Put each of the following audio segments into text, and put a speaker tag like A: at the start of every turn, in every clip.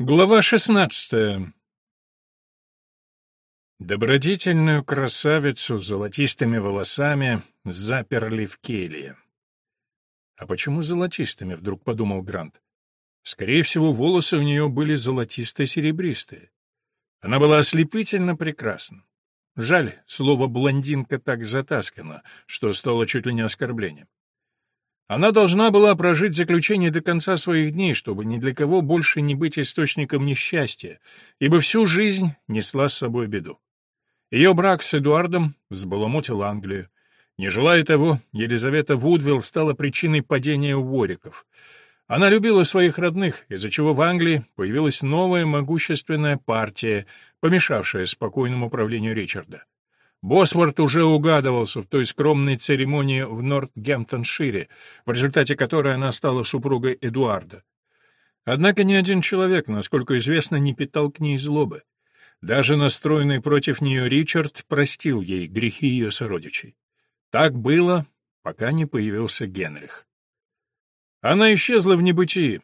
A: Глава шестнадцатая Добродетельную красавицу с золотистыми волосами заперли в келье. «А почему золотистыми?» — вдруг подумал Грант. Скорее всего, волосы у нее были золотисто-серебристые. Она была ослепительно прекрасна. Жаль, слово «блондинка» так затаскано, что стало чуть ли не оскорблением. Она должна была прожить заключение до конца своих дней, чтобы ни для кого больше не быть источником несчастья, ибо всю жизнь несла с собой беду. Ее брак с Эдуардом взбаламутил Англию. Не желая того, Елизавета Вудвилл стала причиной падения Уориков. Она любила своих родных, из-за чего в Англии появилась новая могущественная партия, помешавшая спокойному правлению Ричарда. Босворт уже угадывался в той скромной церемонии в Нортгемптоншире, в результате которой она стала супругой Эдуарда. Однако ни один человек, насколько известно, не питал к ней злобы. Даже настроенный против нее Ричард простил ей грехи ее сородичей. Так было, пока не появился Генрих. Она исчезла в небытии.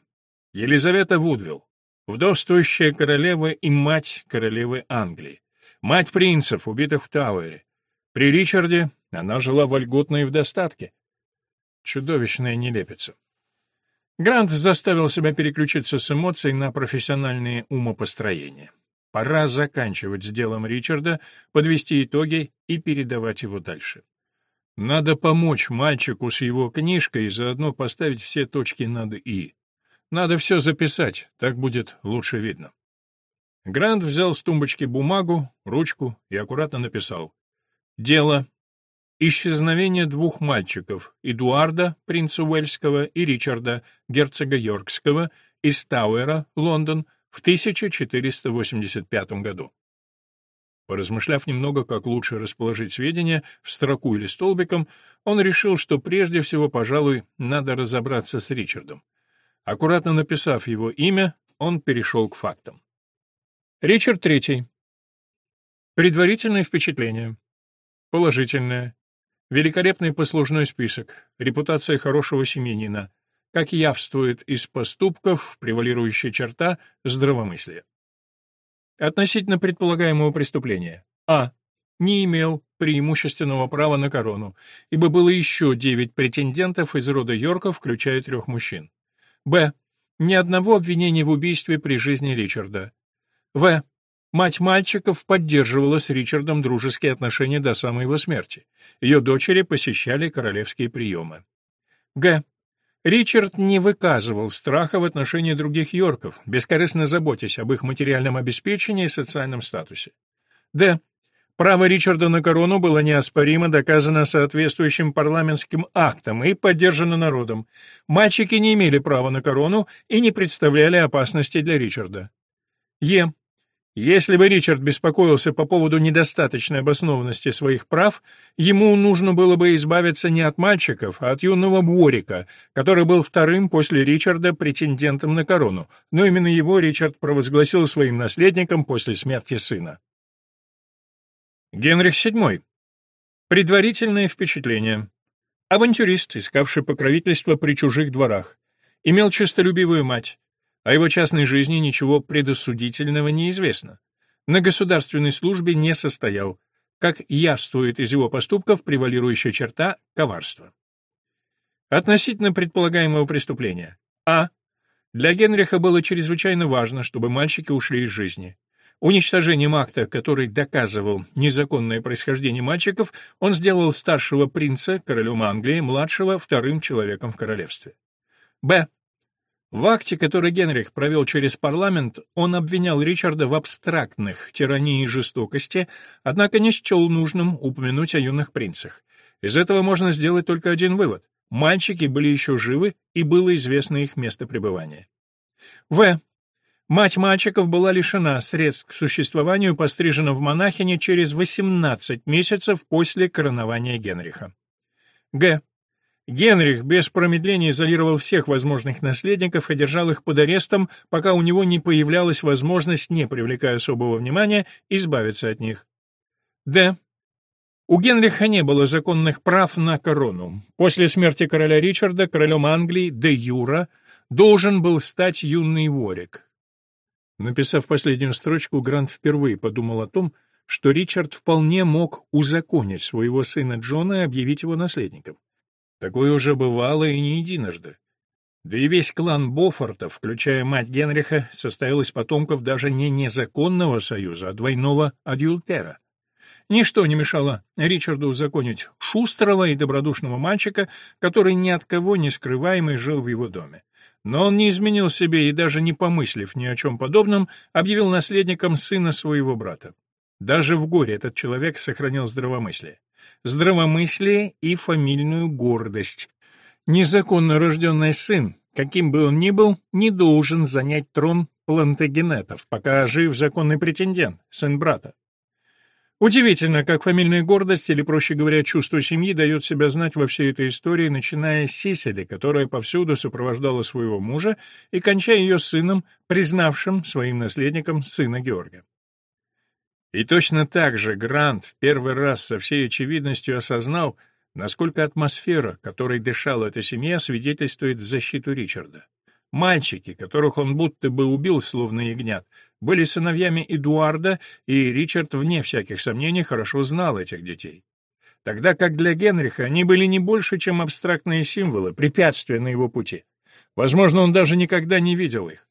A: Елизавета Вудвилл, вдовствующая королева и мать королевы Англии. Мать принцев, убитых в Тауэре. При Ричарде она жила вольготно и в достатке. Чудовищная нелепица. Грант заставил себя переключиться с эмоций на профессиональные умопостроения. Пора заканчивать с делом Ричарда, подвести итоги и передавать его дальше. Надо помочь мальчику с его книжкой и заодно поставить все точки над «и». Надо все записать, так будет лучше видно. Грант взял с тумбочки бумагу, ручку и аккуратно написал. «Дело. Исчезновение двух мальчиков, Эдуарда, принца Уэльского, и Ричарда, герцога Йоркского, из Тауэра, Лондон, в 1485 году». Поразмышляв немного, как лучше расположить сведения в строку или столбиком, он решил, что прежде всего, пожалуй, надо разобраться с Ричардом. Аккуратно написав его имя, он перешел к фактам. Ричард Третий. Предварительное впечатление. Положительное. Великолепный послужной список. Репутация хорошего семьянина. Как явствует из поступков, превалирующая черта здравомыслия. Относительно предполагаемого преступления. А. Не имел преимущественного права на корону, ибо было еще девять претендентов из рода Йорка, включая трех мужчин. Б. Ни одного обвинения в убийстве при жизни Ричарда. В. Мать мальчиков поддерживала с Ричардом дружеские отношения до самой его смерти. Ее дочери посещали королевские приемы. Г. Ричард не выказывал страха в отношении других Йорков, бескорыстно заботясь об их материальном обеспечении и социальном статусе. Д. Право Ричарда на корону было неоспоримо доказано соответствующим парламентским актом и поддержано народом. Мальчики не имели права на корону и не представляли опасности для Ричарда. Е. Если бы Ричард беспокоился по поводу недостаточной обоснованности своих прав, ему нужно было бы избавиться не от мальчиков, а от юного Буорика, который был вторым после Ричарда претендентом на корону, но именно его Ричард провозгласил своим наследником после смерти сына. Генрих VII. Предварительное впечатление. Авантюрист, искавший покровительство при чужих дворах. Имел честолюбивую мать. О его частной жизни ничего предосудительного не известно. На государственной службе не состоял. Как явствует из его поступков, превалирующая черта — коварство. Относительно предполагаемого преступления. А. Для Генриха было чрезвычайно важно, чтобы мальчики ушли из жизни. Уничтожением акта, который доказывал незаконное происхождение мальчиков, он сделал старшего принца, королем Англии, младшего вторым человеком в королевстве. Б. В акте, который Генрих провел через парламент, он обвинял Ричарда в абстрактных тирании и жестокости, однако не счел нужным упомянуть о юных принцах. Из этого можно сделать только один вывод. Мальчики были еще живы, и было известно их место пребывания. В. Мать мальчиков была лишена средств к существованию, пострижена в монахине через 18 месяцев после коронования Генриха. Г. Генрих без промедления изолировал всех возможных наследников и держал их под арестом, пока у него не появлялась возможность, не привлекая особого внимания, избавиться от них. Д. У Генриха не было законных прав на корону. После смерти короля Ричарда королем Англии де юра должен был стать юный Ворик. Написав последнюю строчку, Грант впервые подумал о том, что Ричард вполне мог узаконить своего сына Джона и объявить его наследником. Такое уже бывало и не единожды. Да и весь клан Бофортов, включая мать Генриха, состоял из потомков даже не незаконного союза, а двойного адюлтера. Ничто не мешало Ричарду узаконить шустрого и добродушного мальчика, который ни от кого не скрываемый жил в его доме. Но он не изменил себе и даже не помыслив ни о чем подобном, объявил наследником сына своего брата. Даже в горе этот человек сохранил здравомыслие. Здравомыслие и фамильную гордость. Незаконно рожденный сын, каким бы он ни был, не должен занять трон плантагенетов, пока жив законный претендент, сын брата. Удивительно, как фамильная гордость, или, проще говоря, чувство семьи, дает себя знать во всей этой истории, начиная с Сисели, которая повсюду сопровождала своего мужа, и кончая ее сыном, признавшим своим наследником сына Георга. И точно так же Грант в первый раз со всей очевидностью осознал, насколько атмосфера, которой дышала эта семья, свидетельствует в защиту Ричарда. Мальчики, которых он будто бы убил, словно ягнят, были сыновьями Эдуарда, и Ричард, вне всяких сомнений, хорошо знал этих детей. Тогда как для Генриха они были не больше, чем абстрактные символы, препятствия на его пути. Возможно, он даже никогда не видел их.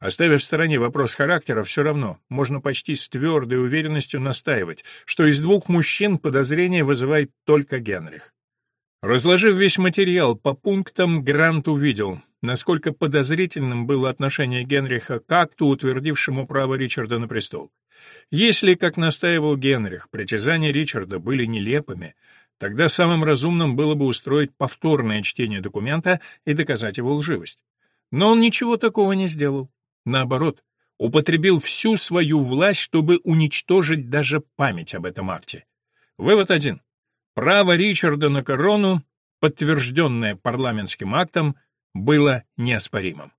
A: Оставив в стороне вопрос характера, все равно можно почти с твердой уверенностью настаивать, что из двух мужчин подозрение вызывает только Генрих. Разложив весь материал по пунктам, Грант увидел, насколько подозрительным было отношение Генриха к акту, утвердившему право Ричарда на престол. Если, как настаивал Генрих, притязания Ричарда были нелепыми, тогда самым разумным было бы устроить повторное чтение документа и доказать его лживость. Но он ничего такого не сделал. Наоборот, употребил всю свою власть, чтобы уничтожить даже память об этом акте. Вывод один. Право Ричарда на корону, подтвержденное парламентским актом, было неоспоримым.